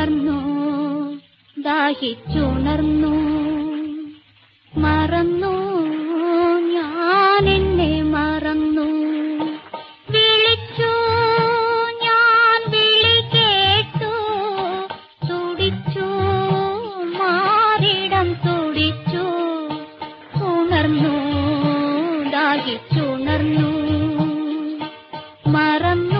ഉണർന്നു ദാഹിച്ചുണർന്നു. മറന്നു ഞാൻ എന്നെ മറന്നു. വിളിച്ചു മറന്നു